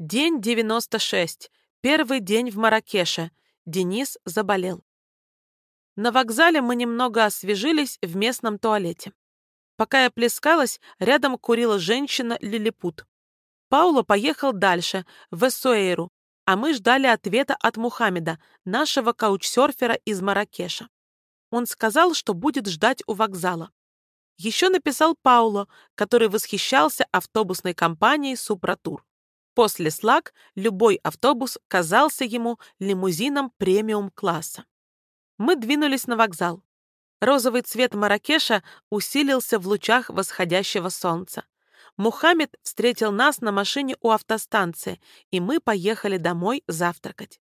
День 96. Первый день в Маракеше. Денис заболел. На вокзале мы немного освежились в местном туалете. Пока я плескалась, рядом курила женщина-лилипут. Пауло поехал дальше, в Эссуэйру, а мы ждали ответа от Мухаммеда, нашего каучсерфера из Маракеша. Он сказал, что будет ждать у вокзала. Еще написал Пауло, который восхищался автобусной компанией «Супратур». После СЛАГ любой автобус казался ему лимузином премиум-класса. Мы двинулись на вокзал. Розовый цвет Маракеша усилился в лучах восходящего солнца. Мухаммед встретил нас на машине у автостанции, и мы поехали домой завтракать.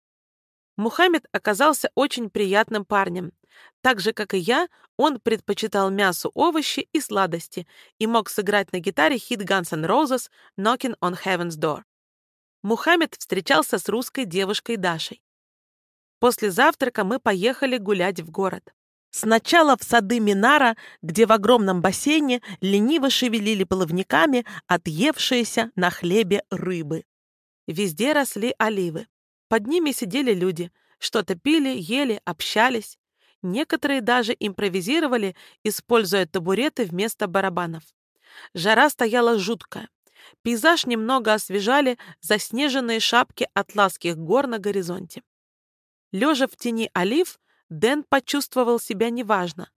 Мухаммед оказался очень приятным парнем. Так же, как и я, он предпочитал мясо, овощи и сладости и мог сыграть на гитаре хит Guns N' Roses «Knocking on Heaven's Door». Мухаммед встречался с русской девушкой Дашей. После завтрака мы поехали гулять в город. Сначала в сады Минара, где в огромном бассейне лениво шевелили половниками отъевшиеся на хлебе рыбы. Везде росли оливы. Под ними сидели люди, что-то пили, ели, общались. Некоторые даже импровизировали, используя табуреты вместо барабанов. Жара стояла жуткая. Пейзаж немного освежали заснеженные шапки атласских гор на горизонте. Лежа в тени олив, Дэн почувствовал себя неважно.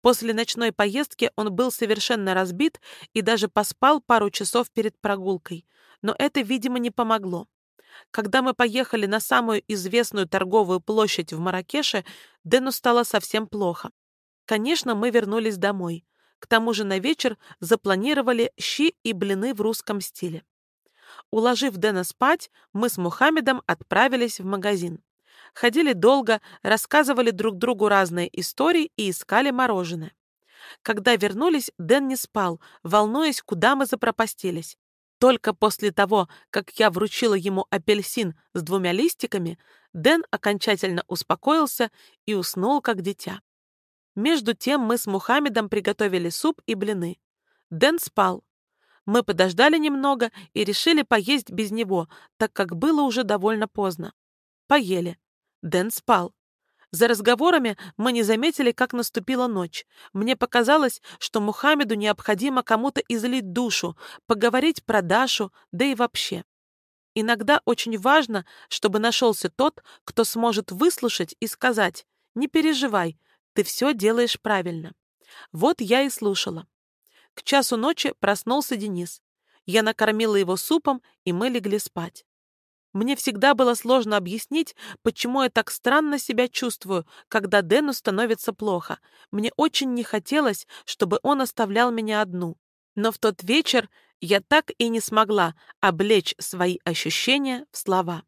После ночной поездки он был совершенно разбит и даже поспал пару часов перед прогулкой, но это, видимо, не помогло. Когда мы поехали на самую известную торговую площадь в Маракеше, Дэну стало совсем плохо. Конечно, мы вернулись домой. К тому же на вечер запланировали щи и блины в русском стиле. Уложив Дэна спать, мы с Мухаммедом отправились в магазин. Ходили долго, рассказывали друг другу разные истории и искали мороженое. Когда вернулись, Дэн не спал, волнуясь, куда мы запропастились. Только после того, как я вручила ему апельсин с двумя листиками, Дэн окончательно успокоился и уснул, как дитя. Между тем мы с Мухаммедом приготовили суп и блины. Дэн спал. Мы подождали немного и решили поесть без него, так как было уже довольно поздно. Поели. Дэн спал. За разговорами мы не заметили, как наступила ночь. Мне показалось, что Мухаммеду необходимо кому-то излить душу, поговорить про Дашу, да и вообще. Иногда очень важно, чтобы нашелся тот, кто сможет выслушать и сказать «Не переживай, ты все делаешь правильно». Вот я и слушала. К часу ночи проснулся Денис. Я накормила его супом, и мы легли спать. Мне всегда было сложно объяснить, почему я так странно себя чувствую, когда Дэну становится плохо. Мне очень не хотелось, чтобы он оставлял меня одну. Но в тот вечер я так и не смогла облечь свои ощущения в слова.